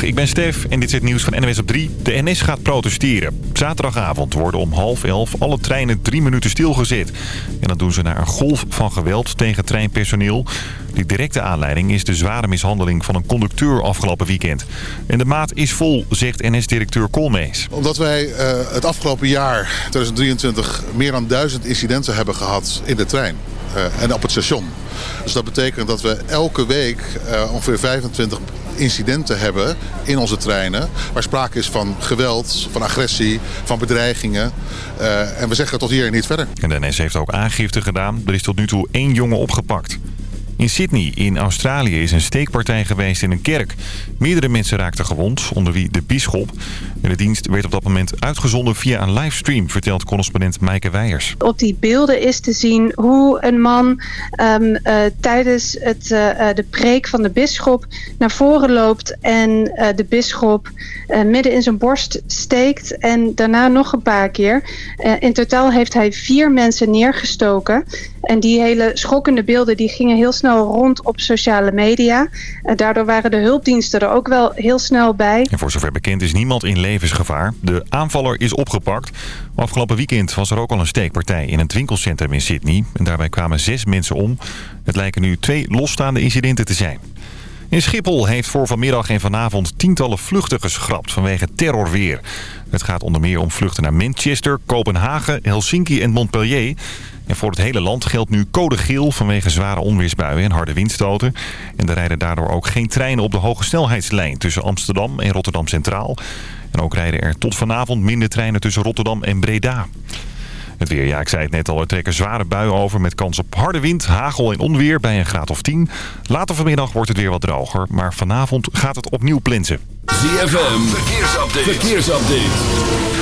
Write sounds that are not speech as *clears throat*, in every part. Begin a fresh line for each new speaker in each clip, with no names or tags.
Ik ben Stef en dit is het nieuws van NWS op 3. De NS gaat protesteren. Zaterdagavond worden om half elf alle treinen drie minuten stilgezet. En dat doen ze naar een golf van geweld tegen treinpersoneel. Die directe aanleiding is de zware mishandeling van een conducteur afgelopen weekend. En de maat is vol, zegt NS-directeur Koolmees.
Omdat wij uh, het afgelopen jaar, 2023, meer dan duizend incidenten hebben gehad in de trein. Uh, en op het station. Dus dat betekent dat we elke week uh, ongeveer 25 incidenten hebben in onze treinen. Waar sprake is van geweld, van agressie, van bedreigingen. Uh, en we zeggen tot hier niet verder.
En de NS heeft ook aangifte gedaan. Er is tot nu toe één jongen opgepakt. In Sydney in Australië is een steekpartij geweest in een kerk. Meerdere mensen raakten gewond, onder wie de bisschop. En de dienst werd op dat moment uitgezonden via een livestream, vertelt correspondent Maaike Weijers.
Op die beelden is te zien hoe een man um, uh, tijdens het, uh, de preek van de bisschop naar voren loopt... en de bisschop midden in zijn borst steekt en daarna nog een paar keer. in totaal heeft hij vier mensen neergestoken... En die hele schokkende beelden die gingen heel snel rond op sociale media. En daardoor waren de hulpdiensten er ook wel heel snel bij.
En voor zover bekend is niemand in levensgevaar. De aanvaller is opgepakt. Afgelopen weekend was er ook al een steekpartij in een winkelcentrum in Sydney. En daarbij kwamen zes mensen om. Het lijken nu twee losstaande incidenten te zijn. In Schiphol heeft voor vanmiddag en vanavond tientallen vluchten geschrapt vanwege terrorweer. Het gaat onder meer om vluchten naar Manchester, Kopenhagen, Helsinki en Montpellier. En voor het hele land geldt nu code geel vanwege zware onweersbuien en harde windstoten. En er rijden daardoor ook geen treinen op de hoge snelheidslijn tussen Amsterdam en Rotterdam Centraal. En ook rijden er tot vanavond minder treinen tussen Rotterdam en Breda. Het weer, ja, ik zei het net al, er trekken zware buien over met kans op harde wind, hagel en onweer bij een graad of 10. Later vanmiddag wordt het weer wat droger, maar vanavond gaat het opnieuw plinsen.
ZFM, verkeersupdate. verkeersupdate.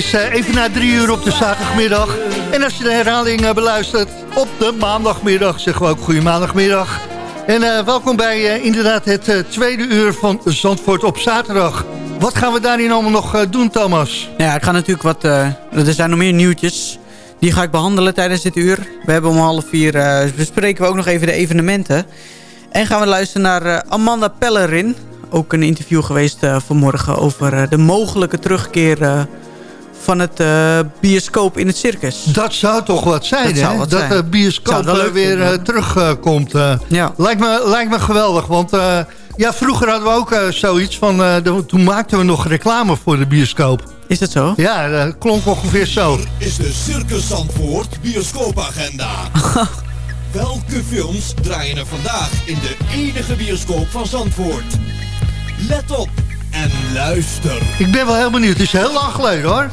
Is uh, even na drie uur op de zaterdagmiddag. En als je de herhaling uh, beluistert op de maandagmiddag, zeggen we ook goede maandagmiddag. En uh, welkom bij inderdaad het tweede uur van Zandvoort op zaterdag. Wat gaan we daarin allemaal nog doen, Thomas?
Ja, ik ga natuurlijk wat... er zijn nog meer nieuwtjes. Die ga ik behandelen tijdens dit uur. We hebben om half vier... bespreken we ook nog even de evenementen. En gaan we luisteren naar Amanda Pellerin ook een interview geweest vanmorgen over de mogelijke terugkeer van het bioscoop in het circus.
Dat zou toch wat zijn, dat hè? Dat de bioscoop weer terugkomt. ja. lijkt, me, lijkt me geweldig, want ja, vroeger hadden we ook zoiets van... De, toen maakten we nog reclame voor de bioscoop.
Is dat zo?
Ja, dat klonk ongeveer zo.
is de Circus Zandvoort bioscoopagenda. *laughs* Welke films draaien er vandaag in de enige bioscoop van Zandvoort? Let op en luister.
Ik ben wel heel benieuwd. Het is heel lang geleden hoor.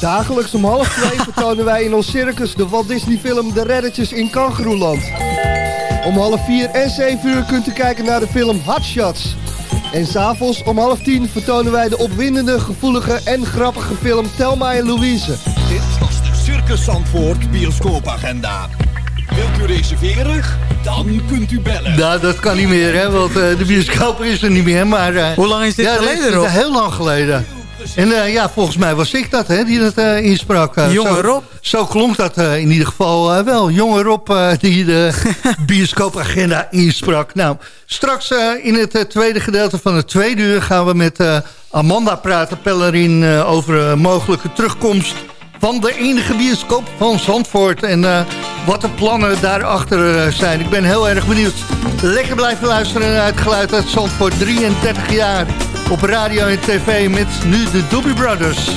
Dagelijks om half twee vertonen wij in ons circus de Walt Disney film De Reddetjes in Kangeroeland. Om half vier en zeven uur kunt u kijken naar de film Hot Shots. En s'avonds om half tien vertonen wij de opwindende, gevoelige en grappige film Telma en Louise.
Dit was de Circus Zandvoort bioscoopagenda. Wilt u reserveren? Dan kunt u bellen.
Nou, dat kan niet meer, hè, want uh, de bioscoop is er niet meer. Maar, uh,
Hoe lang is dit
ja,
geleden,
Rob? heel lang geleden. En uh, ja, volgens mij was ik dat, hè, die dat insprak.
Jonge zo, Rob?
Zo klonk dat in ieder geval wel. Jonge Rob die de *laughs* bioscoopagenda insprak. Nou, straks in het tweede gedeelte van het tweede uur gaan we met Amanda praten, Pellerin, over een mogelijke terugkomst van de enige bioscoop van Zandvoort. En uh, wat de plannen daarachter uh, zijn. Ik ben heel erg benieuwd. Lekker blijven luisteren naar het geluid uit Zandvoort. 33 jaar op radio en tv met nu de Doobie Brothers.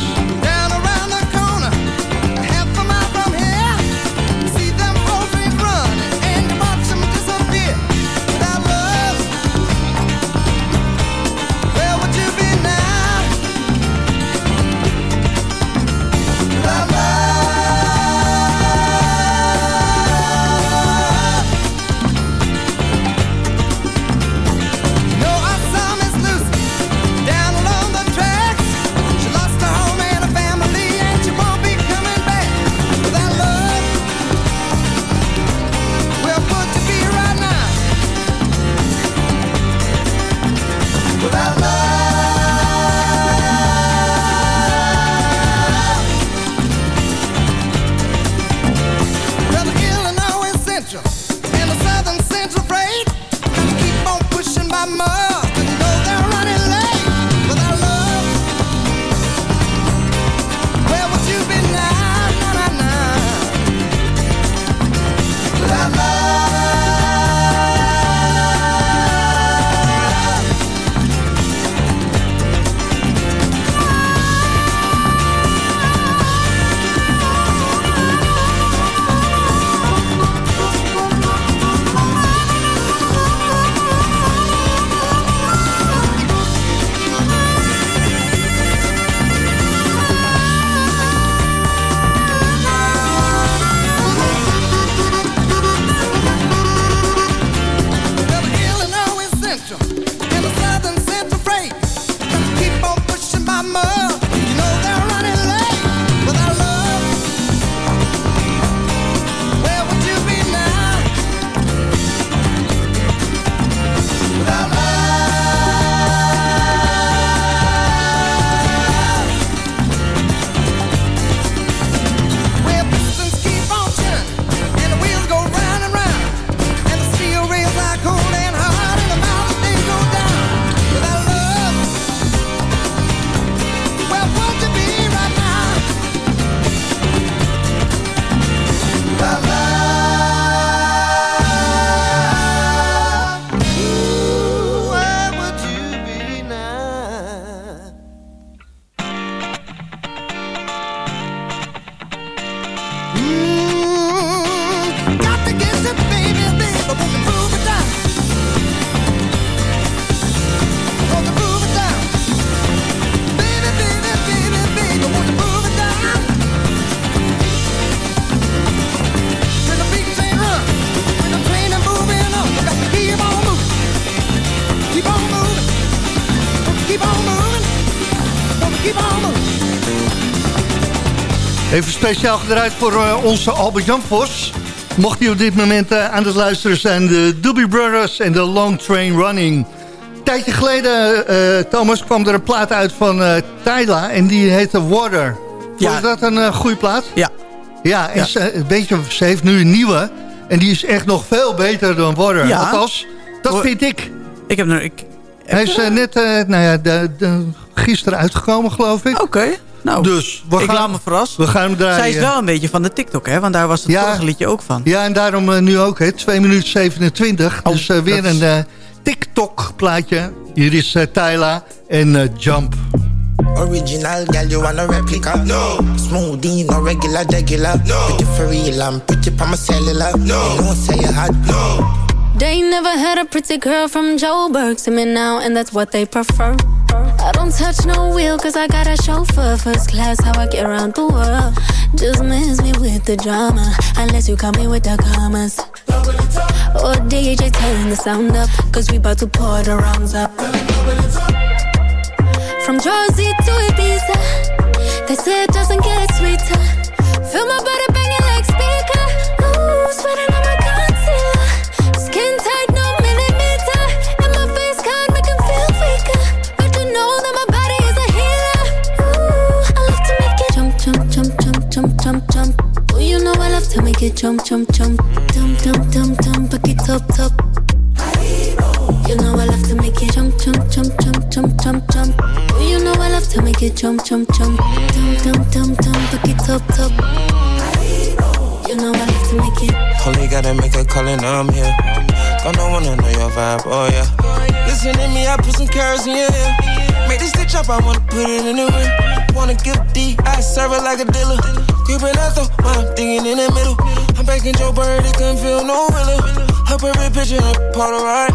Speciaal gedraaid voor uh, onze Albert Jan Vos. Mocht hij op dit moment uh, aan het luisteren zijn... de Doobie Brothers en de Long Train Running. Een tijdje geleden, uh, Thomas, kwam er een plaat uit van Tyla... en die heette Water. Ja. Vond dat een goede plaat?
Ja.
Ja, en ja. Ze, weet je, ze heeft nu een nieuwe... en die is echt nog veel beter dan Water. Ja. Althans, dat vind ik.
Ik heb nu... Ik,
Hij is net, nou ja, de, de, gisteren uitgekomen, geloof ik.
Oké. Nou,
dus
we ik gaan, laat me verrassen.
We gaan hem draaien.
Zij is wel een beetje van de TikTok, hè? Want daar was het ja, vorige liedje ook van.
Ja, en daarom uh, nu ook, hè? 2 minuten 27. Oh, dus uh, weer een uh, TikTok-plaatje. Hier is Tyla en Jump.
Original girl, you want a replica? No. Smoothie, no regular, regular. No. Pretty for real, I'm pretty pa my cellular. No. You don't say you hot. No.
They never had a pretty girl from Joburg to me now, and that's what they prefer. I don't touch no wheel cause I got a chauffeur. First class how I get around the world. Just miss me with the drama Unless you call me with the commas. Oh, or DJ turn the sound up Cause we about to pour the rounds up. From Jersey to Ibiza They say it doesn't get sweeter. Feel my body banging like speaker. Ooh, sweating jump, jump, jump you know I love to make it jump, jump, jump Dum, dum, dum, dum, it up, top. You know I love to make it jump, jump, jump, jump, jump, jump, jump Ooh, you know I love to make it jump, jump, jump Dum, dum, dum, dum, it up, top. You know I love to make it.
Only gotta make a call and I'm here. Gonna wanna know your vibe, oh yeah Listen to me, I put some carrots in your ear Make this stitch up, I wanna put it in the ring Wanna give D, I serve it like a dealer. Creeping out though, I'm thinking in the middle. I'm in Joe Bird, it couldn't feel no realer. Her perfect picture, her Polaroid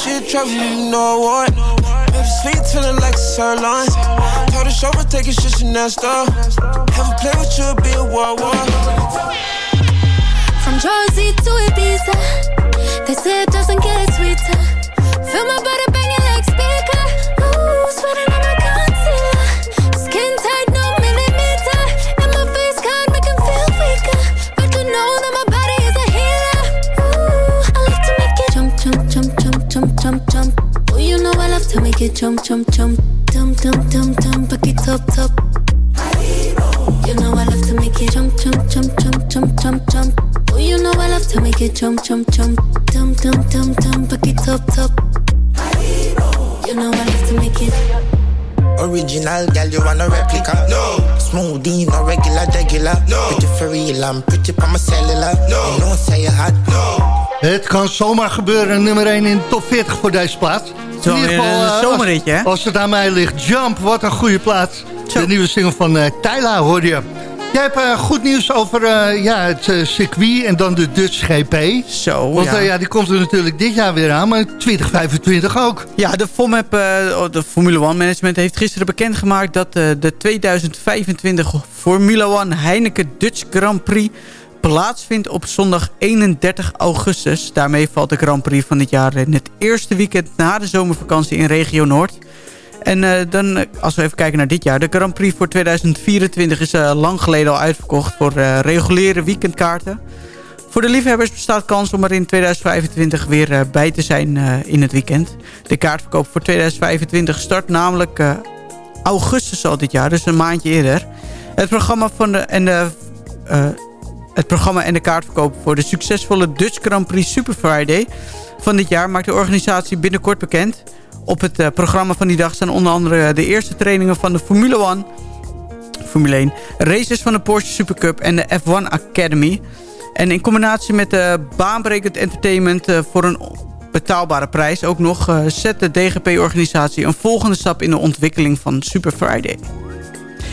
She a you know what? Maybe sweet, feeling like sirloin. Told the chauffeur, take a shit, Chanel store Have a play with you, be a world war.
From Jersey to Ibiza They say it doesn't get sweeter Feel my body banging like speaker Ooh, sweating on my concealer Skin tight, no millimeter And my face card make him feel weaker But you know that my body is a healer Ooh, I love to make it jump, jump, jump, jump, jump, jump, jump Ooh, you know I love to make it jump, jump, jump Dum, dum, dum, dum, back it up, top You know I love to make it jump, jump, jump, jump, jump, jump, jump Ooh, you know I love to make it jump, jump, jump Dum, dum, dum, dum, back it up, top
Original girl, you want a replica? No. Smoothie, no regular, regular. No. Pretty for real, I'm pretty pa my cellular. No. You don't say you hot. No.
Het kan zomaar gebeuren, nummer 1 in de top 40 voor deze plaats.
Zo, in ieder geval, uh, zomerritje, hè?
Als het aan mij ligt, Jump, wat een goede plaats. Zo. De nieuwe single van uh, Tyla hoorde je. Jij hebt uh, goed nieuws over uh, ja, het uh, circuit en dan de Dutch GP.
Zo,
Want
ja.
ja, die komt er natuurlijk dit jaar weer aan, maar 2025 ook.
Ja, de FOMAP, de Formule 1 Management, heeft gisteren bekendgemaakt... dat de 2025 Formule 1 Heineken Dutch Grand Prix plaatsvindt op zondag 31 augustus. Daarmee valt de Grand Prix van dit jaar in het eerste weekend na de zomervakantie in regio Noord... En uh, dan, als we even kijken naar dit jaar. De Grand Prix voor 2024 is uh, lang geleden al uitverkocht voor uh, reguliere weekendkaarten. Voor de liefhebbers bestaat kans om er in 2025 weer bij te zijn in het weekend. De kaartverkoop voor 2025 start namelijk augustus al dit jaar, dus een maandje eerder. Het programma, van de, en de, het programma en de kaartverkoop voor de succesvolle Dutch Grand Prix Super Friday van dit jaar maakt de organisatie binnenkort bekend... Op het uh, programma van die dag staan onder andere de eerste trainingen van de Formule 1. Formule 1. Races van de Porsche Supercup en de F1 Academy. En in combinatie met de baanbrekend entertainment voor een betaalbare prijs... ook nog zet de DGP-organisatie een volgende stap in de ontwikkeling van Super Friday.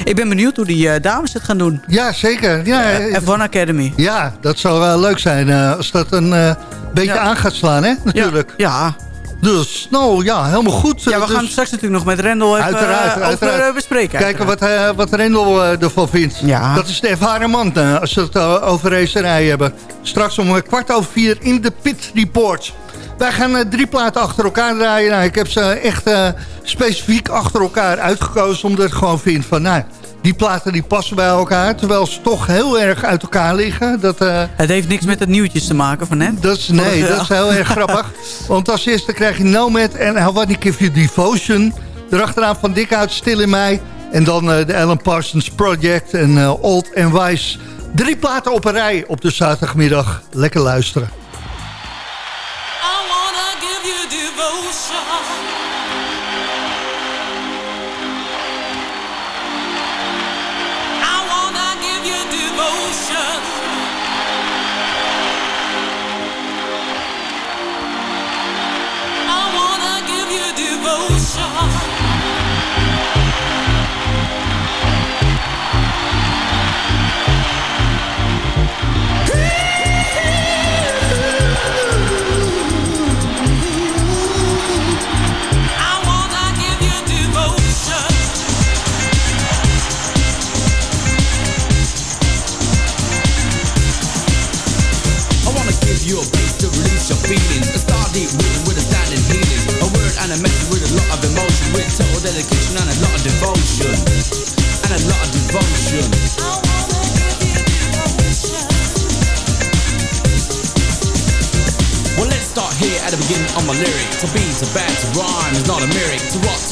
Ik ben benieuwd hoe die dames het gaan doen.
Ja, zeker. Ja,
F1 Academy.
Ja, dat zou wel leuk zijn als dat een beetje ja. aan gaat slaan, hè? Natuurlijk.
ja. ja.
Dus, nou ja, helemaal goed.
Ja, we
dus,
gaan het straks natuurlijk nog met Rendel even
uiteraard,
over
uiteraard.
bespreken.
Kijken wat, uh, wat Rendel ervan vindt.
Ja.
Dat is de ervaren man als we het over racerij hebben. Straks om kwart over vier in de Pit Report. Wij gaan drie platen achter elkaar draaien. Nou, ik heb ze echt specifiek achter elkaar uitgekozen. Omdat ik gewoon vind van, nou, die platen die passen bij elkaar. Terwijl ze toch heel erg uit elkaar liggen. Dat, eh,
Het heeft niks met het nieuwtjes te maken van net.
dat is, nee, dat is heel erg grappig. *laughs* Want als eerste krijg je Nomad en How What Give You Devotion. Erachteraan van Dik uit Stil in Mij. En dan eh, de Alan Parsons Project en eh, Old and Wise. Drie platen op een rij op de zaterdagmiddag. Lekker luisteren.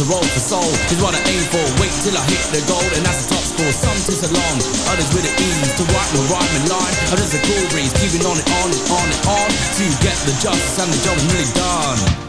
To roll for soul is what I aim for. Wait till I hit the goal, and that's the top score. Some takes along, others with the ease. To write my rhyme and line, just a cool breeze. Keeping on and on and on and on. You get the justice and the job is really done.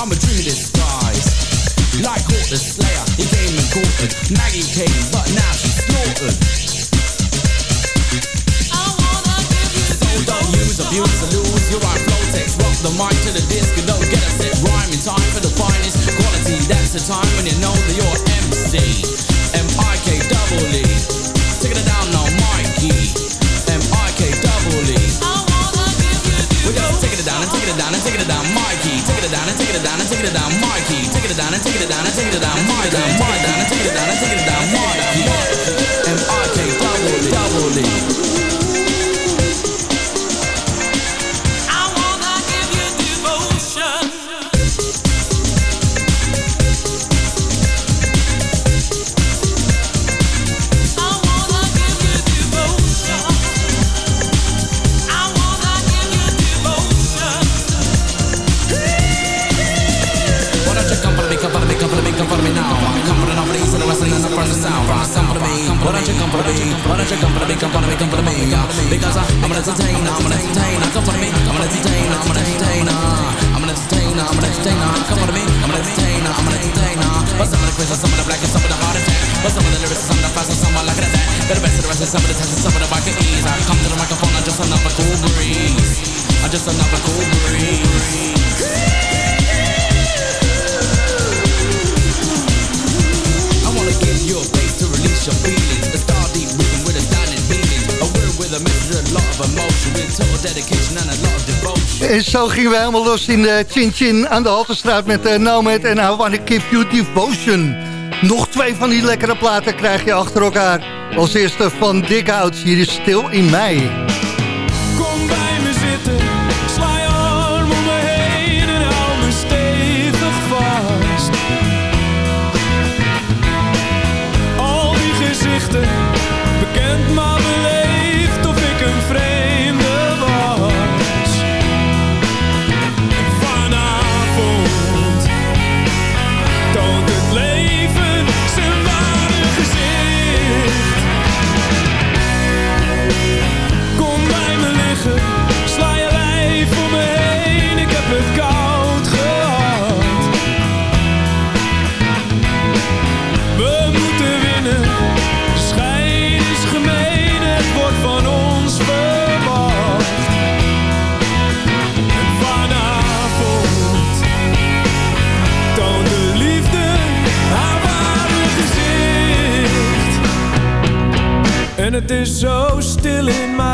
I'm a dream in disguise. Like Hawk the Slayer, he came and caught us. Maggie came, but now she's slaughtered. So don't use, abuse, or lose your right flow text. Rock the mic to the disc and don't get a set rhyme in time for the finest quality. That's the time when you know that you're MC. M-I-K double E. Taking it down taking it down and taking it down, Mikey. Taking it down and taking it down and taking it down, Mikey. Taking it down and taking it down and taking it down, Mikey.
En zo gingen we helemaal los in de Chin Chin aan de Haltestraat met uh, en I Wanna Give You Devotion. Nog twee van die lekkere platen krijg je achter elkaar. Als eerste van Dig Out, hier is Stil in Mei.
Het is zo stil in mij.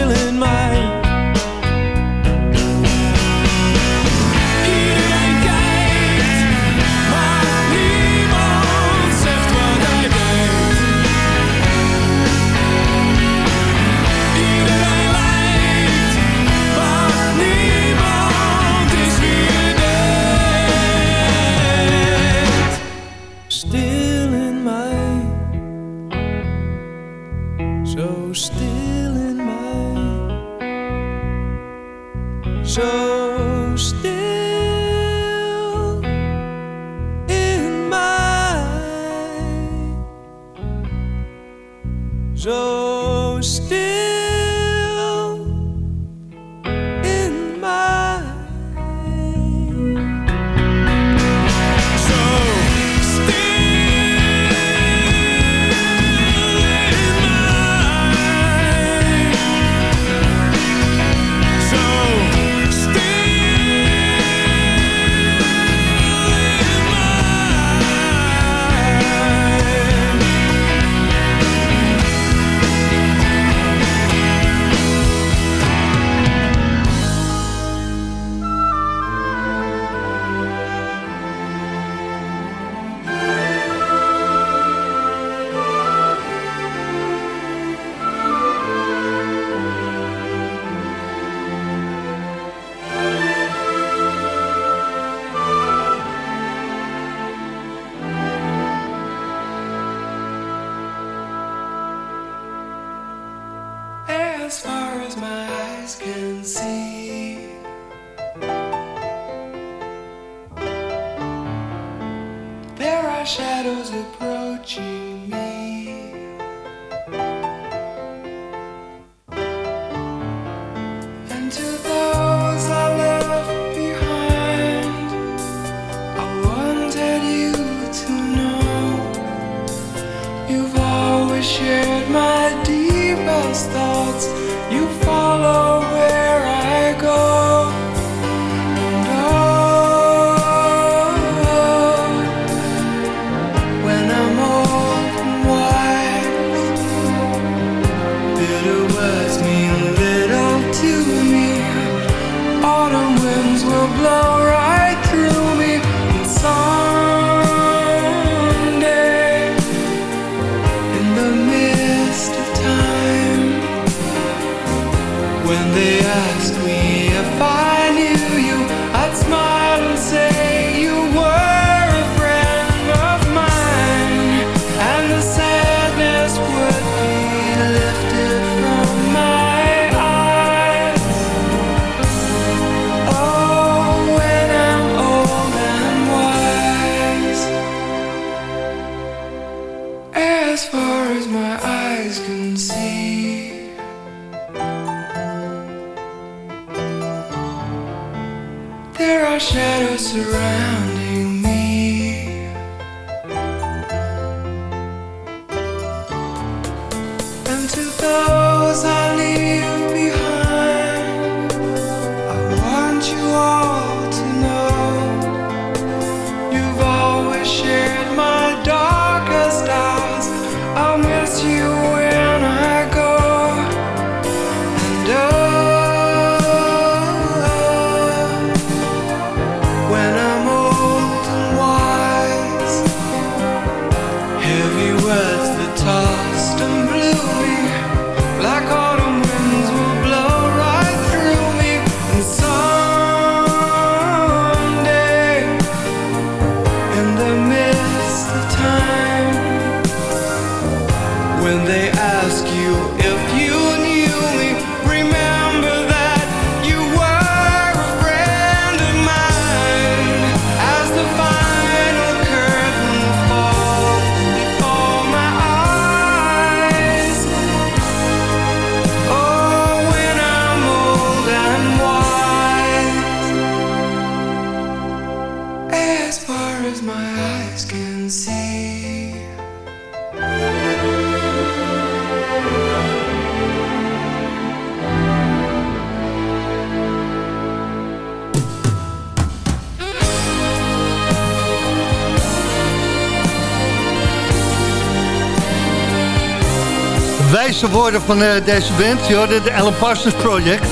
Wijze woorden van eh, deze band. Je de Alan Parsons Project.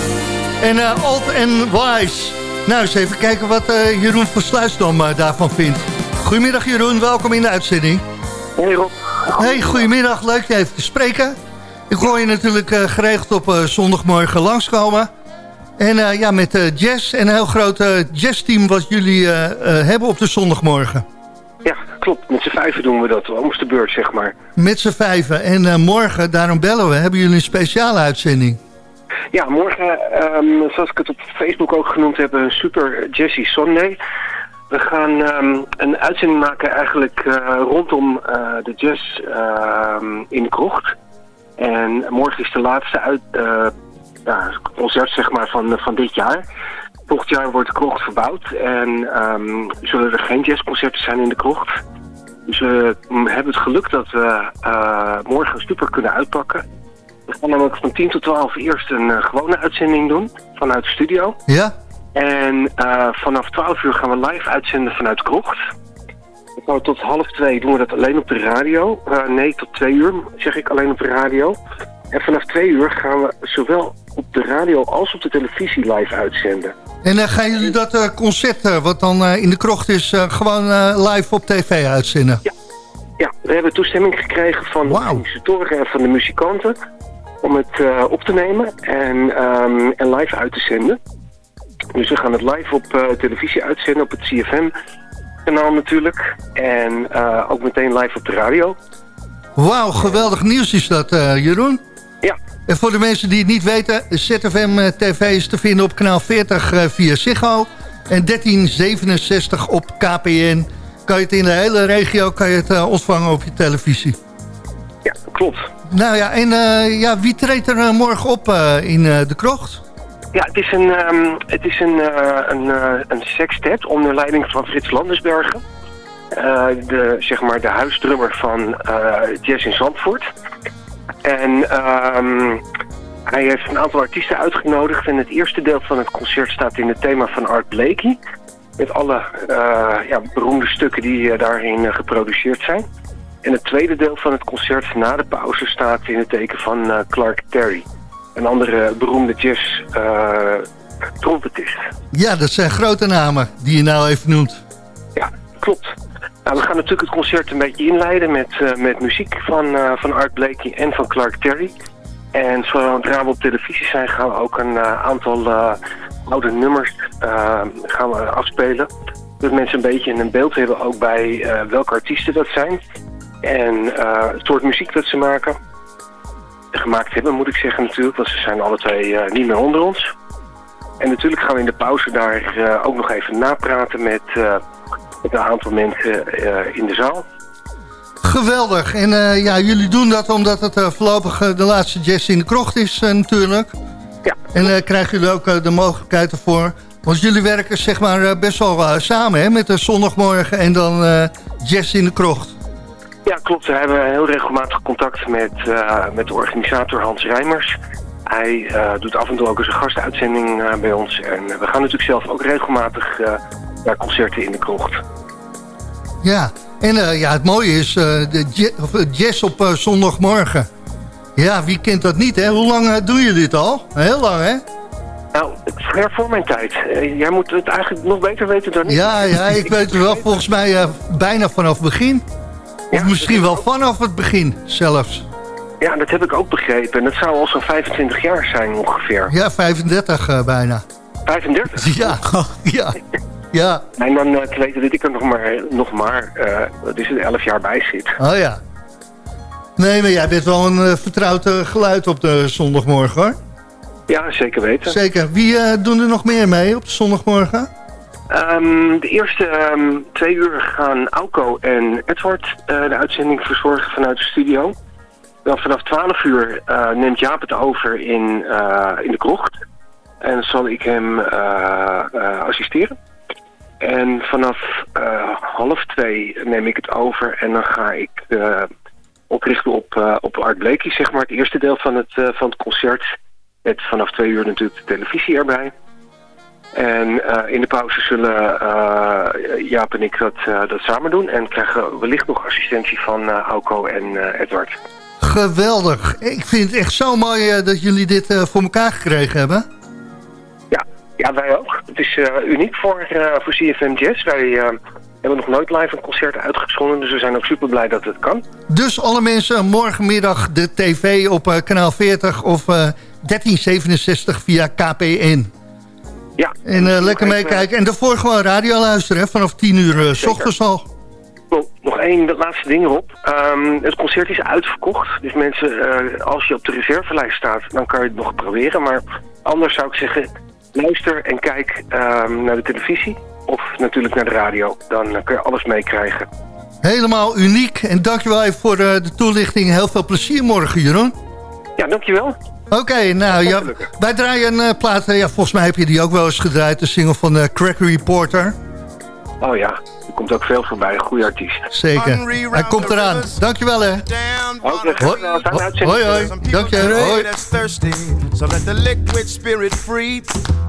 En Old and Wise. Nou, eens even kijken wat eh, Jeroen van Sluisdam eh, daarvan vindt. Goedemiddag Jeroen, welkom in de uitzending.
Hey Rob.
Hey, goedemiddag, leuk je even te spreken. Ik hoor je natuurlijk geregeld op zondagmorgen langskomen. En ja, met jazz en een heel groot jazzteam wat jullie hebben op de zondagmorgen.
Klopt. Met z'n vijven doen we dat. Om de beurt, zeg maar.
Met z'n vijven. En eh, morgen, daarom bellen we, hebben jullie een speciale uitzending.
Ja, morgen, ehm, zoals ik het op Facebook ook genoemd heb, een Super Jazzy Sunday. We gaan ehm, een uitzending maken eigenlijk eh, rondom eh, de jazz ehm, in de krocht. En morgen is de laatste uit, ja, concert zeg maar, van, van dit jaar. Volgend jaar wordt de krocht verbouwd en zullen er geen jazzconcerten zijn in de krocht. Dus we hebben het geluk dat we eh, morgen super kunnen uitpakken. We gaan namelijk van 10 tot 12 eerst een eh, gewone uitzending doen vanuit de studio.
Ja?
En eh, vanaf 12 uur gaan we live uitzenden vanuit krocht. Tot half twee doen we dat alleen op de radio. Nee, tot twee uur zeg ik alleen op de radio. En vanaf twee uur gaan we zowel op de radio als op de televisie live uitzenden.
En uh, gaan jullie dat uh, concert, uh, wat dan in de krocht is, gewoon live op tv uitzenden?
Ja. ja, we hebben toestemming gekregen van wow. de organisatoren en van de muzikanten om het op te nemen en, um, en live uit te zenden. Dus we gaan het live op televisie uitzenden, op het CFM-kanaal natuurlijk. En ook meteen live op de radio.
Wauw, geweldig nieuws is dat, Jeroen.
Ja,
en voor de mensen die het niet weten, ZFM TV is te vinden op kanaal 40 uh, via Ziggo. En 1367 op KPN. Kan je het in de hele regio kan je het, uh, ontvangen op je televisie.
Ja, klopt.
Nou ja, en uh, ja, wie treedt er morgen op in de krocht?
Ja, het is een, um, het is een, een, een sextet onder leiding van Frits Landersbergen. de, zeg maar de huisdrummer van Jazz in Zandvoort. En um, hij heeft een aantal artiesten uitgenodigd. En het eerste deel van het concert staat in het thema van Art Blakey. Met alle uh, ja, beroemde stukken die uh, daarin uh, geproduceerd zijn. En het tweede deel van het concert na de pauze staat in het teken van Clark Terry. Een andere beroemde jazz trompetist.
Ja, dat zijn grote namen die je nou even noemt.
Ja, klopt. Nou, we gaan natuurlijk het concert een beetje inleiden met, uh, met muziek van, uh, van Art Blakey en van Clark Terry. En zodra we op televisie zijn gaan we ook een uh, aantal oude nummers gaan we afspelen. Dat mensen een beetje een beeld hebben ook bij welke artiesten dat zijn. En het soort muziek dat ze maken. Gemaakt hebben moet ik zeggen natuurlijk, want ze zijn alle twee niet meer onder ons. En natuurlijk gaan we in de pauze daar ook nog even napraten met met een aantal mensen uh, in de zaal.
Geweldig. En uh, ja, jullie doen dat omdat het uh, voorlopig de laatste jazz in de krocht is natuurlijk.
Ja.
En krijgen jullie ook de mogelijkheid ervoor. Want jullie werken zeg maar best wel samen hè, met de zondagmorgen en dan jazz in de krocht.
Ja, klopt. We hebben heel regelmatig contact met, met de organisator Hans Rijmers. Hij eh, doet af en toe ook eens een gastuitzending eh, bij ons. En we gaan natuurlijk zelf ook regelmatig eh, naar concerten in de krocht.
Ja, en eh, ja, het mooie is eh, de ja- eh, jazz op zondagmorgen. Ja, wie kent dat niet, hè? Hoe lang doe je dit al? Heel lang, hè?
Nou, ver voor mijn tijd. Jij moet het eigenlijk nog beter weten dan ik.
Ja, ja, ik *laughs* weet het wel. Volgens mij bijna vanaf het begin. Of misschien wel vanaf het begin zelfs.
Ja, dat heb ik ook begrepen. En dat zou al zo'n 25 jaar zijn ongeveer.
Ja, 35 eh, bijna.
35?
Ja, *laughs* ja, ja.
En dan eh, te weten dat ik er nog maar, nog maar is het, 11 jaar bij zit.
Oh ja. Nee, maar jij bent wel een eh, vertrouwd eh, geluid op de zondagmorgen, hoor.
Ja, zeker weten.
Zeker. Wie doen er nog meer mee op de zondagmorgen?
Ehm, de eerste ehm, twee uur gaan Auko en Edward de uitzending verzorgen vanuit de studio. Dan vanaf 12 uur neemt Jaap het over in, in de krocht. En zal ik hem assisteren. En vanaf eh, half twee neem ik het over en dan ga ik eh, oprichten op, eh, op Art Blakey, zeg maar, het eerste deel van het, van het concert. Met vanaf twee uur natuurlijk de televisie erbij. En in de pauze zullen Jaap en ik dat, dat samen doen. En krijgen we wellicht nog assistentie van Auko en Edward.
Geweldig. Ik vind het echt zo mooi dat jullie dit voor elkaar gekregen hebben.
Ja, wij ook. Het is eh, uniek voor, eh, voor CFM Jazz. Wij eh, hebben nog nooit live een concert uitgezonden. Dus we zijn ook super blij dat het kan.
Dus alle mensen, morgenmiddag de tv op kanaal 40 of eh, 1367 via KPN.
Ja.
En lekker meekijken. En daarvoor gewoon radio luisteren, hè, vanaf 10 uur s ochtends al.
Nog één laatste ding erop. Ehm, het concert is uitverkocht. Dus mensen, als je op de reservelijst staat, dan kan je het nog proberen. Maar anders zou ik zeggen, luister en kijk ehm, naar de televisie. Of natuurlijk naar de radio. Dan eh, kun je alles meekrijgen.
Helemaal uniek. En dankjewel even voor eh, de toelichting. Heel veel plezier morgen, Jeroen.
Ja, dankjewel.
Oké, nou ja, wij draaien een eh, plaat. ja, volgens mij heb je die ook wel eens gedraaid. De single van de Crack Reporter.
Oh ja, er komt ook veel voorbij. Goede artiest.
Zeker. Hij komt eraan. Dankjewel hè. Hoi, hoi, hoi. Dank je. Hoi.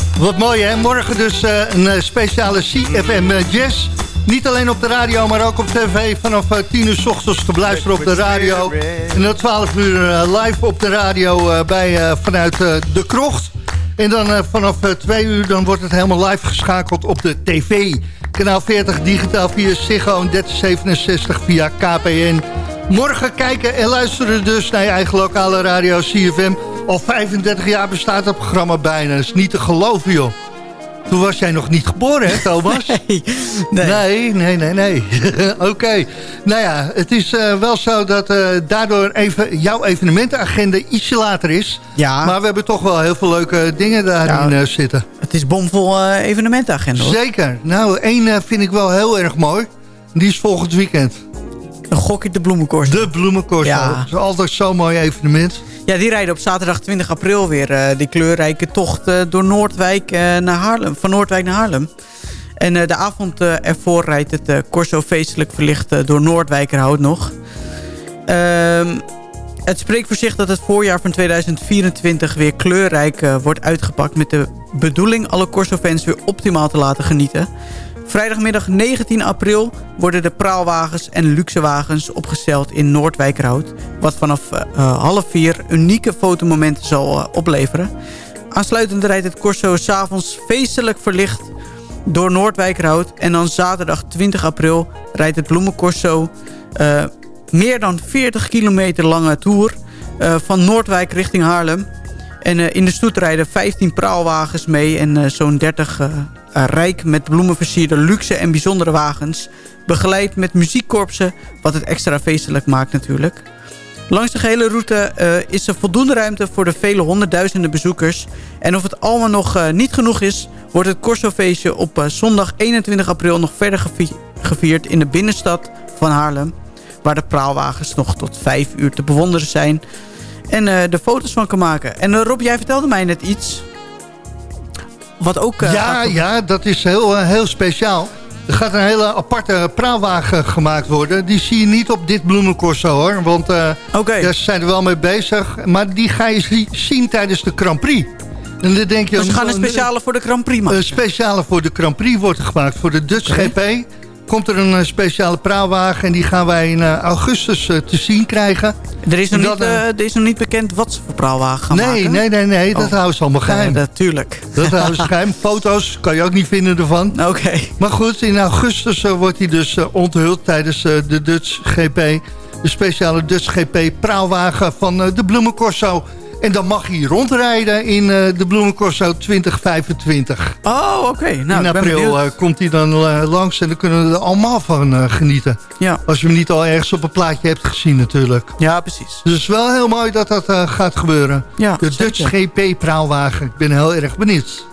Wat mooi hè, morgen dus eh, een eh, speciale CFM eh, Jazz. Niet alleen op de radio, maar ook op tv vanaf eh, 10 uur s ochtends te beluisteren op de radio. En dan 12 uur live op de radio bij, vanuit De Krocht. En dan vanaf eh, 2 uur dan wordt het helemaal live geschakeld op de tv. Kanaal 40 digitaal via Ziggo en 3067 via KPN. Morgen kijken en luisteren dus naar je eigen lokale radio CFM. Al 35 jaar bestaat het programma bijna. Dat is niet te geloven, joh. Toen was jij nog niet geboren, hè, Thomas? *laughs*
Nee.
Nee, nee, nee, nee. *laughs* Oké. Nou ja, het is eh, wel zo dat eh, daardoor even jouw evenementenagenda ietsje later is.
Ja.
Maar we hebben toch wel heel veel leuke dingen daarin
Ja.
eh, zitten.
Het is bomvol evenementenagenda hoor.
Zeker. Nou, één vind ik wel heel erg mooi. Die is volgend weekend.
Een gokje de bloemenkorst.
De bloemenkorst.
Ja.
Dat is altijd zo'n mooi evenement.
Ja, die rijden op zaterdag 20 april weer eh, die kleurrijke tocht eh, door Noordwijk eh, naar Haarlem. Van Noordwijk naar Haarlem. En de avond ervoor rijdt het Corso feestelijk verlicht door Noordwijkerhout nog. Ehm, het spreekt voor zich dat het voorjaar van 2024 weer kleurrijk wordt uitgepakt... met de bedoeling alle Corso-fans weer optimaal te laten genieten. Vrijdagmiddag 19 april worden de praalwagens en luxewagens opgesteld in Noordwijkerhout... wat vanaf eh, eh, half vier unieke fotomomenten zal eh, opleveren. Aansluitend rijdt het Corso s'avonds feestelijk verlicht door Noordwijkerhout. En dan zaterdag 20 april rijdt het Bloemencorso... eh, meer dan 40 kilometer lange tour van Noordwijk richting Haarlem. En eh, in de stoet rijden 15 praalwagens mee en eh, zo'n 30 eh, rijk met bloemen versierde luxe en bijzondere wagens. Begeleid met muziekkorpsen, wat het extra feestelijk maakt natuurlijk. Langs de gehele route is er voldoende ruimte voor de vele honderdduizenden bezoekers. En of het allemaal nog niet genoeg is, wordt het Corso-feestje op zondag 21 april nog verder gevi- gevierd in de binnenstad van Haarlem. Waar de praalwagens nog tot 5 uur te bewonderen zijn. En eh de foto's van kan maken. En eh, Rob, jij vertelde mij net iets. Wat ook... eh,
ja,
gaat-
ja, dat is heel, heel speciaal. Er gaat een hele aparte praalwagen gemaakt worden. Die zie je niet op dit bloemencorso hoor. Want eh daar zijn er wel mee bezig. Maar die ga je zi- zien tijdens de Grand Prix. En dan denk je,
Dus we gaan een speciale voor de Grand Prix maken.
Een speciale voor de Grand Prix wordt gemaakt. Voor de Dutch. GP komt er een eh, speciale praalwagen. En die gaan wij in eh, augustus eh, te zien krijgen.
Er is, nog niet, er is nog niet bekend wat ze voor praalwagen gaan
nee,
maken.
nee, nee, nee, dat
Oh.
houden ze allemaal geheim.
Natuurlijk.
Dat *laughs* houden ze geheim. Foto's kan je ook niet vinden ervan.
Oké.
Maar goed, in augustus wordt hij dus onthuld tijdens de Dutch GP. De speciale Dutch GP praalwagen van de Bloemencorso. En dan mag hij rondrijden in eh, de Bloemencorso 2025.
Oh, oké. Nou,
in april eh, komt hij dan eh, langs en dan kunnen we er allemaal van genieten.
Ja.
Als je hem niet al ergens op een plaatje hebt gezien natuurlijk.
Ja, precies.
Dus het is wel heel mooi dat dat gaat gebeuren.
Ja,
de. Dutch GP praalwagen. Ik ben heel erg benieuwd.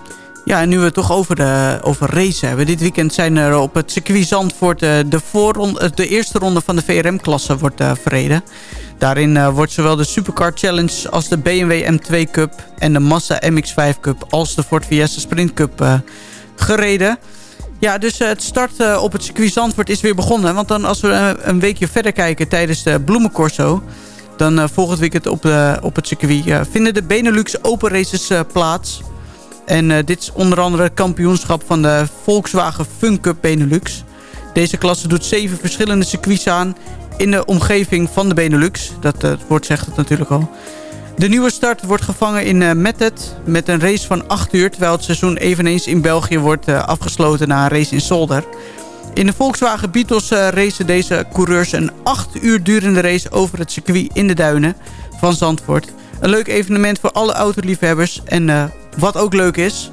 Ja, en nu we het toch over, de, over racen hebben. Dit weekend zijn er op het circuit Zandvoort eh, de, eh, de eerste ronde van de VRM-klasse wordt eh, verreden. Daarin eh, wordt zowel de Supercar Challenge als de BMW M2 Cup en de Mazda MX-5 Cup als de Ford Fiesta Sprint Cup eh, gereden. Ja, dus eh, het start eh, op het circuit Zandvoort is weer begonnen. Want dan als we eh, een weekje verder kijken tijdens de Bloemencorso... dan eh, volgend weekend op, de, op het circuit eh, vinden de Benelux Open Races eh, plaats... En eh, dit is onder andere het kampioenschap van de Volkswagen Fun Cup Benelux. Deze klasse doet zeven verschillende circuits aan in de omgeving van de Benelux. Dat eh, woord zegt het natuurlijk al. De nieuwe start wordt gevangen in eh Mettet met een race van 8 uur... terwijl het seizoen eveneens in België wordt afgesloten na een race in Zolder. In de Volkswagen Beatles racen deze coureurs een 8 uur durende race over het circuit in de duinen van Zandvoort. Een leuk evenement voor alle autoliefhebbers en wat ook leuk is...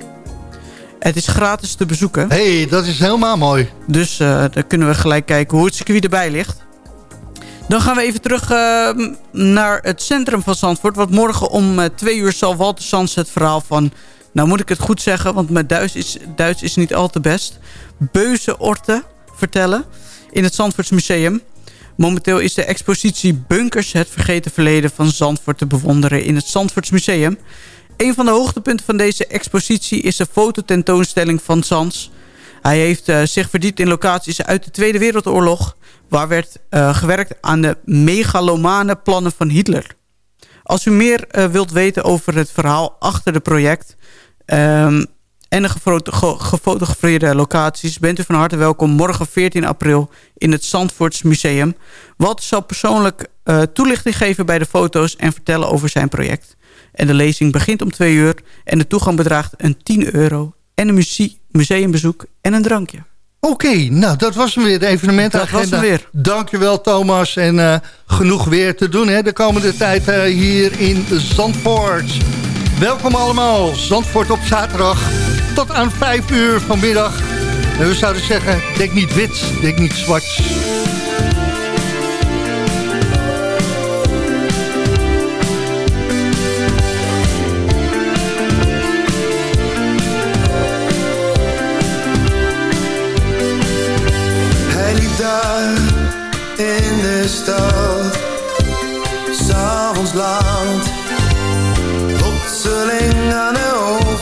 Het is gratis te bezoeken.
Hé, hey, dat is helemaal mooi.
Dus eh, dan kunnen we gelijk kijken hoe het circuit erbij ligt. Dan gaan we even terug eh, naar het centrum van Zandvoort. Want morgen om eh, twee uur zal Walter Sands het verhaal van nou moet ik het goed zeggen, want mijn Duits is, Duits is niet al te best. Beuzeorte vertellen in het Zandvoorts Museum. Momenteel is de expositie Bunkers, het vergeten verleden van Zandvoort te bewonderen in het Zandvoorts Museum. Een van de hoogtepunten van deze expositie is de fototentoonstelling van Sans. Hij heeft uh, zich verdiept in locaties uit de Tweede Wereldoorlog... waar werd uh, gewerkt aan de megalomane plannen van Hitler. Als u meer uh, wilt weten over het verhaal achter het project... Um, en de gefoto gefotografeerde locaties... bent u van harte welkom morgen 14 april in het Zandvoorts Museum. Walter zal persoonlijk toelichting geven bij de foto's... en vertellen over zijn project. En de lezing begint om 2 uur en de toegang bedraagt een 10 euro... en een museumbezoek en een drankje.
Oké, okay, nou dat was hem weer, de evenementagenda.
Dat was hem weer.
Dankjewel Thomas en uh, genoeg weer te doen hè, de komende tijd uh, hier in Zandvoort. Welkom allemaal, Zandvoort op zaterdag tot aan 5 uur vanmiddag. En we zouden zeggen, denk niet wit, denk niet zwart.
In de stad. S'avonds laat, plotseling aan de overkant,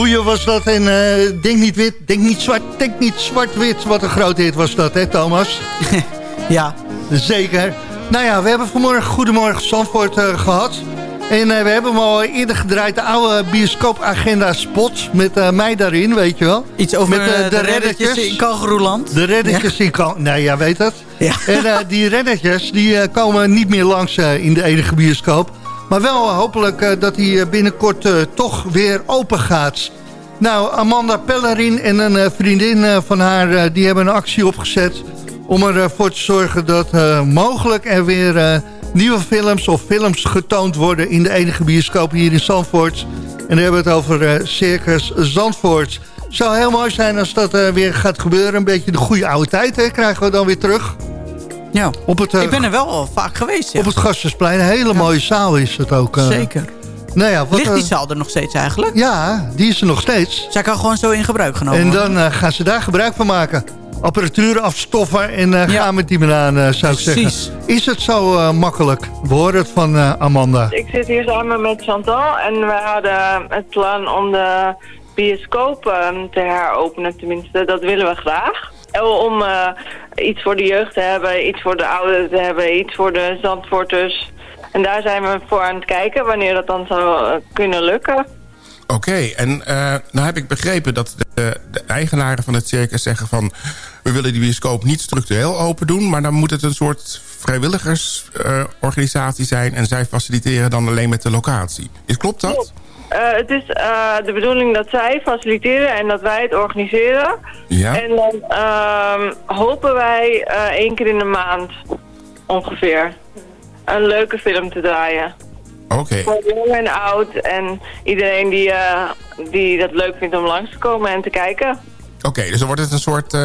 Boeien was dat en uh, denk niet wit, denk niet zwart, denk niet zwart-wit. Wat een grote hit was dat, hè Thomas? *laughs*
ja.
Zeker. Nou ja, we hebben vanmorgen Goedemorgen Zandvoort uh, gehad. En uh, we hebben hem al eerder gedraaid, de oude bioscoopagenda spot met mij daarin, weet je wel.
Iets over met, de, de reddetjes in Kangeroeland.
De reddetjes ja. in Kangeroeland, nee, ja, weet het.
Ja.
En die reddetjes, die komen niet meer langs in de enige bioscoop. Maar wel hopelijk uh, dat hij binnenkort uh, toch weer open gaat. Nou, Amanda Pellerin en een vriendin van haar... die hebben een actie opgezet om ervoor te zorgen dat mogelijk er weer nieuwe films of films getoond worden... in de enige bioscoop hier in Zandvoort. En dan hebben we het over Circus Zandvoort. Zou heel mooi zijn als dat weer gaat gebeuren. Een beetje de goede oude tijd hè, krijgen we dan weer terug.
Ja,
op het,
ik ben er wel al vaak geweest. Ja.
Op het Gastensplein, een hele mooie zaal is het ook.
Uh, Zeker.
Nou ja, wat,
Ligt die
eh,
zaal er nog steeds eigenlijk?
Ja, die is er nog steeds.
Zij kan gewoon zo in gebruik genomen
En dan eh, gaan ze daar gebruik van maken. Apparatuur afstoffen en eh, gaan met die banaan, eh, zou ik
Precies.
zeggen. Is het zo eh, makkelijk? We horen het van eh, Amanda.
Ik zit hier samen met Chantal en we hadden het plan om de bioscoop ehm, te heropenen. Tenminste, dat willen we graag. En Om eh, iets voor de jeugd te hebben, iets voor de ouderen te hebben, iets voor de Zandvoorters. En daar zijn we voor aan het kijken wanneer dat dan zou eh, kunnen lukken.
Oké, en eh nou heb ik begrepen dat de, de eigenaren van het circus zeggen van... we willen die bioscoop niet structureel open doen... maar dan moet het een soort vrijwilligersorganisatie zijn... en zij faciliteren dan alleen met de locatie. Is, klopt dat?
Eh, het is eh, de bedoeling dat zij faciliteren en dat wij het organiseren.
Ja.
En dan ehm, hopen wij eh, één keer in de maand ongeveer een leuke film te draaien.
Oké.
Voor jong en oud en iedereen die, die dat leuk vindt om langs te komen en te kijken.
Oké, dus dan wordt het een soort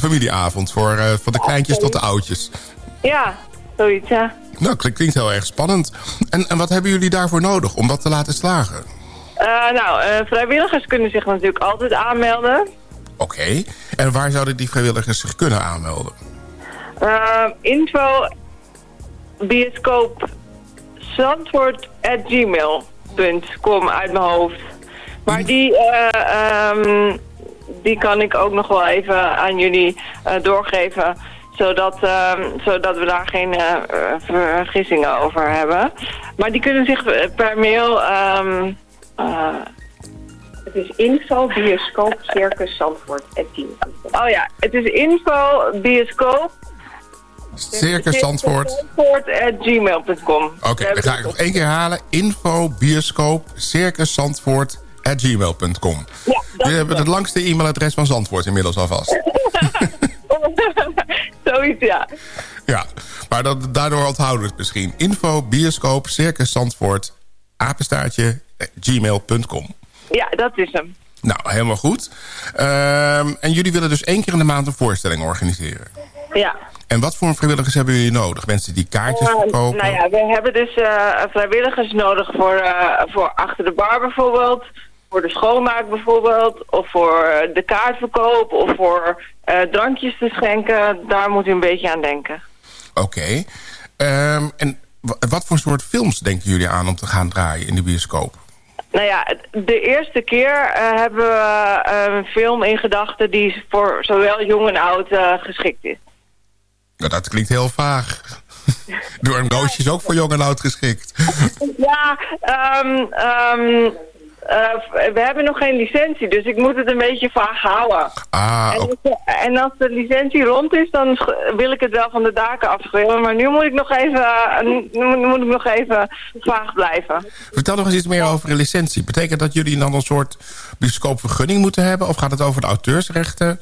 familieavond... Voor, van de kleintjes tot de oudjes.
Ja, zoiets ja.
Nou, klinkt, heel erg spannend. En, en wat hebben jullie daarvoor nodig om dat te laten slagen?
Eh, nou, eh, vrijwilligers kunnen zich natuurlijk altijd aanmelden.
Oké. En waar zouden die vrijwilligers zich kunnen aanmelden?
Eh, info bioscoop gmail.com uit mijn hoofd. Maar die, eh, ehm, die kan ik ook nog wel even aan jullie doorgeven. Zodat, ehm, zodat we daar geen eh, eh, vergissingen over hebben. Maar die kunnen zich eh, per mail... ehm, eh,
Het is info bioscoop circus Zandvoort
Oh ja, het is info bioscoop
Circus Zandvoort.
at gmail.com.
Oké, dan ga ik nog één keer halen. Info, bioscoop, circus Zandvoort, at gmail.com.
Ja,
Jullie hebben het langste e-mailadres van Zandvoort inmiddels alvast. *laughs* *laughs*
Zoiets, ja.
Ja, maar dat, daardoor onthouden we het misschien. Info, bioscoop, circus Zandvoort, apenstaartje, eh, gmail.com.
Ja, dat is hem.
Nou, helemaal goed. Ehm, en jullie willen dus één keer in de maand een voorstelling organiseren.
Ja.
En wat voor vrijwilligers hebben jullie nodig? Mensen die kaartjes
Eh,
verkopen?
nou ja, we hebben dus eh, vrijwilligers nodig voor, eh, voor achter de bar bijvoorbeeld. Voor de schoonmaak bijvoorbeeld. Of voor eh, de kaartverkoop. Of voor eh, drankjes te schenken. Daar moet u een beetje aan denken.
Oké. Ehm, en wa- wat voor soort films denken jullie aan om te gaan draaien in de bioscoop?
Nou ja, de eerste keer eh, hebben we een film in gedachten die voor zowel jong en oud geschikt is.
Nou, dat klinkt heel vaag. Door een roosje is ook voor jong en oud geschikt.
Ja, ehm, ehm, eh, we hebben nog geen licentie, dus ik moet het een beetje vaag houden.
Ah,
en,
oké.
als, en als de licentie rond is, dan wil ik het wel van de daken afschreeuwen. Maar nu moet ik nog even, eh, moet- ik nog even vaag blijven.
Vertel nog eens iets meer over een licentie. Betekent dat jullie dan een soort bioscoopvergunning moeten hebben? Of gaat het over de auteursrechten?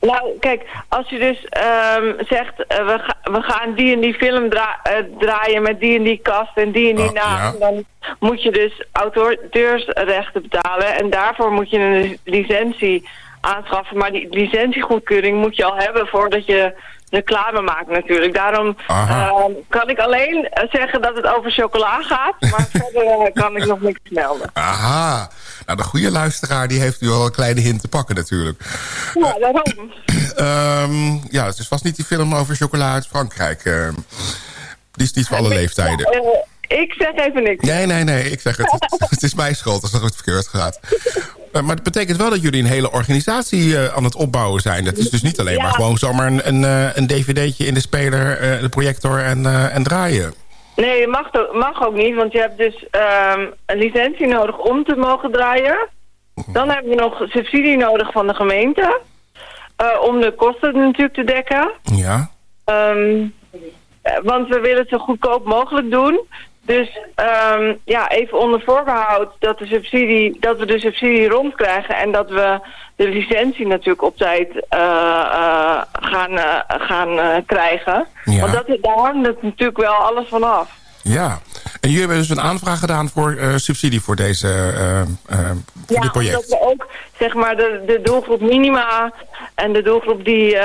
Nou, kijk, als je dus ehm, zegt, eh, we, ga- we gaan die en die film dra- eh, draaien met die en die kast en die en die naam, dan moet je dus auteursrechten betalen. En daarvoor moet je een licentie aanschaffen. Maar die licentiegoedkeuring moet je al hebben voordat je reclame maakt natuurlijk. Daarom ehm, kan ik alleen eh, zeggen dat het over chocola gaat, maar *laughs* verder eh, kan ik nog niks melden.
Aha. Nou, de goede luisteraar die heeft u al een kleine hint te pakken natuurlijk.
Ja, daarom. *clears throat*
Ehm, ja, het is vast niet die film over chocola uit Frankrijk. ehm. die is niet voor alle leeftijden.
Eh, ik zeg even niks.
Nee, nee, nee, ik zeg het. Het, *laughs* het is mijn schuld als iets verkeerd gaat. Eh, Maar het betekent wel dat jullie een hele organisatie eh, aan het opbouwen zijn. Dat is dus niet alleen
Ja.
maar gewoon zomaar een, een, eh, een dvd'tje in de speler, eh, de projector en, en draaien.
Nee, dat mag, ook- mag ook niet, want je hebt dus ehm, een licentie nodig om te mogen draaien. Dan hebben we nog subsidie nodig van de gemeente. om de kosten natuurlijk te dekken.
Ja.
Ehm, eh, want we willen het zo goedkoop mogelijk doen. Dus ehm, ja, even onder voorbehoud dat, de subsidie, dat we de subsidie rondkrijgen... en dat we de licentie natuurlijk op tijd eh, eh, gaan, eh, gaan krijgen.
Ja.
Want dat, daar hangt het natuurlijk wel alles van af.
Ja. En jullie hebben dus een aanvraag gedaan voor subsidie voor deze voor
Ja,
dit project.
dat we ook zeg maar de, de doelgroep minima en de doelgroep die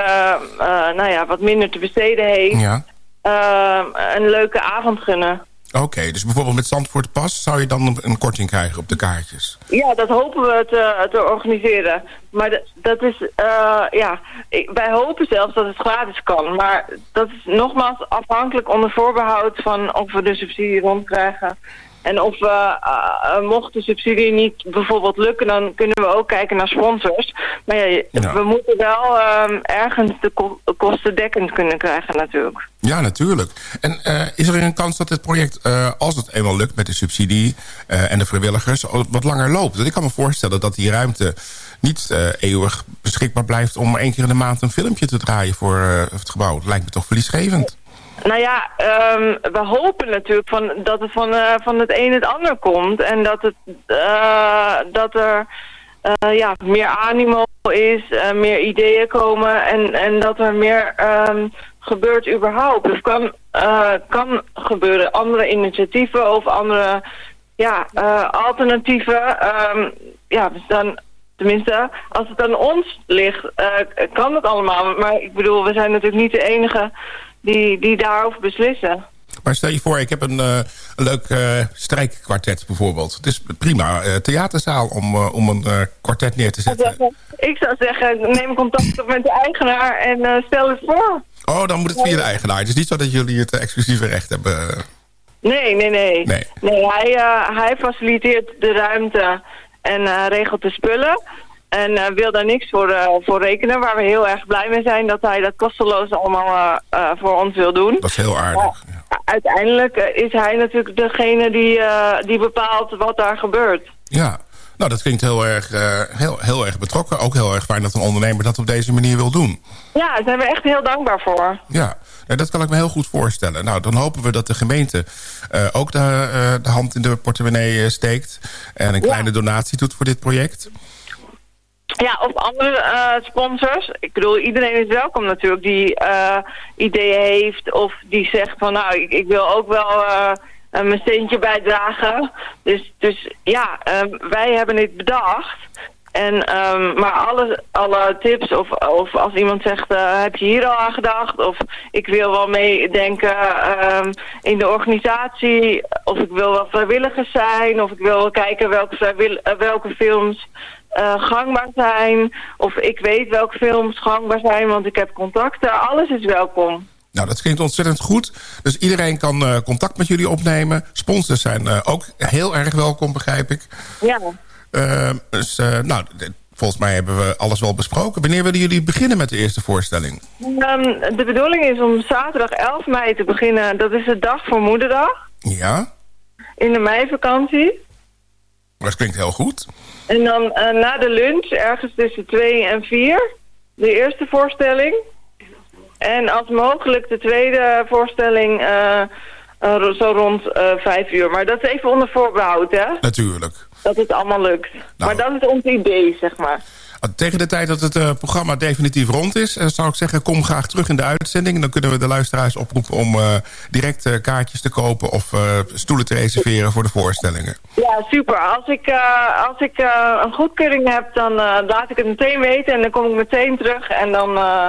nou ja, wat minder te besteden heeft,
Ja.
eh, een leuke avond gunnen.
Oké, dus bijvoorbeeld met Zandvoort Pas... zou je dan een- korting krijgen op de kaartjes?
Ja, dat hopen we te, te organiseren. Maar dat is, eh, ja, wij hopen zelfs dat het gratis kan. Maar dat is nogmaals afhankelijk onder voorbehoud van of we de subsidie rondkrijgen. En of we, eh, eh, mocht de subsidie niet bijvoorbeeld lukken, dan kunnen we ook kijken naar sponsors. Maar ja, we moeten wel ehm, ergens de ko- kosten dekkend kunnen krijgen natuurlijk.
Ja, natuurlijk. En eh, is er een kans dat dit project, eh, als het eenmaal lukt met de subsidie eh, en de vrijwilligers, wat langer loopt? Want ik kan me voorstellen dat die ruimte niet eh, eeuwig beschikbaar blijft om één keer in de maand een filmpje te draaien voor eh, het gebouw. Dat lijkt me toch verliesgevend.
Nou ja, ehm, we hopen natuurlijk van, dat het van, eh, van het een het ander komt. En dat, het, eh, dat er eh, ja, meer animo is, meer ideeën komen en, en dat er meer ehm, gebeurt überhaupt. Dus kan, kan gebeuren. Andere initiatieven of andere ja, alternatieven. ehm, ja, dus dan, tenminste, als het aan ons ligt, eh, kan het allemaal. Maar ik bedoel, we zijn natuurlijk niet de enige die, die daarover beslissen.
Maar stel je voor, ik heb een, eh, een leuk eh, strijkkwartet bijvoorbeeld. Het is prima eh, theaterzaal om, om een kwartet neer te zetten.
Ik zou zeggen, neem contact op met de eigenaar en stel het voor.
Oh, dan moet het via de eigenaar. Het is niet zo dat jullie het exclusieve recht hebben.
Nee, nee, nee.
Nee.
Nee, hij, hij faciliteert de ruimte en regelt de spullen. En eh, wil daar niks voor, eh, voor rekenen. Waar we heel erg blij mee zijn dat hij dat kosteloos allemaal eh, voor ons wil doen.
Dat is heel aardig.
Uiteindelijk is hij natuurlijk degene die, die bepaalt wat daar gebeurt.
Ja, nou dat klinkt heel erg, heel, heel erg betrokken. Ook heel erg fijn dat een ondernemer dat op deze manier wil doen.
Ja, daar zijn we echt heel dankbaar voor.
Ja, nou, dat kan ik me heel goed voorstellen. Nou, dan hopen we dat de gemeente ook de, de hand in de portemonnee steekt... en een kleine donatie doet voor dit project.
Ja, of andere eh, sponsors. Ik bedoel, iedereen is welkom natuurlijk die eh, ideeën heeft of die zegt van nou, ik, ik wil ook wel eh, mijn steentje bijdragen. Dus, dus ja, eh, wij hebben dit bedacht. En, ehm, maar alle, alle tips of, of als iemand zegt, eh, heb je hier al aan gedacht? Of ik wil wel meedenken ehm, in de organisatie. Of ik wil wel vrijwilligers zijn. Of ik wil kijken welke, eh, welke films eh, gangbaar zijn. Of ik weet welke films gangbaar zijn, want ik heb contacten. Alles is welkom.
Nou, dat klinkt ontzettend goed. Dus iedereen kan eh, contact met jullie opnemen. Sponsors zijn eh, ook heel erg welkom, begrijp ik.
Ja.
Eh, dus, nou, volgens mij hebben we alles wel besproken. Wanneer willen jullie beginnen met de eerste voorstelling?
Ehm, de bedoeling is om zaterdag 11 mei te beginnen. Dat is de dag voor moederdag.
Ja,
In de meivakantie.
Dat klinkt heel goed.
En dan eh, na de lunch, ergens tussen 2 en 4, de eerste voorstelling. En als mogelijk de tweede voorstelling eh, eh, zo rond 5 uur. Maar dat is even onder voorbehoud, hè?
Natuurlijk.
Dat het allemaal lukt. Maar dat is ons idee, zeg maar.
Tegen de tijd dat het eh, programma definitief rond is... eh, zou ik zeggen, kom graag terug in de uitzending. Dan kunnen we de luisteraars oproepen om eh, direct eh, kaartjes te kopen... of eh, stoelen te reserveren voor de voorstellingen.
Ja, super. Als ik, eh, als ik eh, een goedkeuring heb, dan eh, laat ik het meteen weten. En dan kom ik meteen terug. En dan, eh,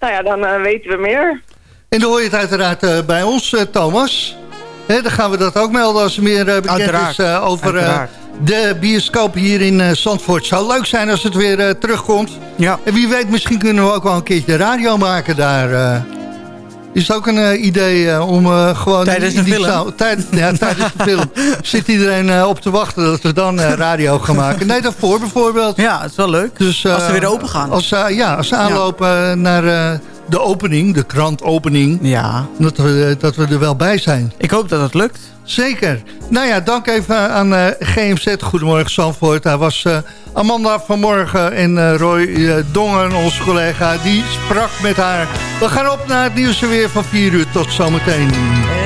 nou ja, dan weten we meer.
En dan hoor je het uiteraard bij ons, Thomas. Dan gaan we dat ook melden als er meer eh, bekend
Uiteraard.
is eh, over eh, de bioscoop hier in Zandvoort. Zou leuk zijn als het weer terugkomt.
Ja.
En wie weet, misschien kunnen we ook wel een keertje de radio maken daar. Is het ook een idee om gewoon...
Tijdens
die
film.
zaal- tijd- *laughs* ja, tijdens de film. Zit iedereen op te wachten dat we dan radio gaan maken. Nee, daarvoor bijvoorbeeld.
Ja, het is wel leuk.
Dus,
Als ze weer open gaan.
Als, ja, als ze aanlopen naar de opening, de krantopening.
Ja.
Dat we, dat we er wel bij zijn.
Ik hoop dat het lukt.
Zeker. Nou ja, dank even aan eh, GMZ. Goedemorgen Zandvoort. Daar was eh, Amanda vanmorgen en eh, Roy eh, Dongen, onze collega. Die sprak met haar. We gaan op naar het nieuws weer van 4 uur. Tot zometeen.
Ebony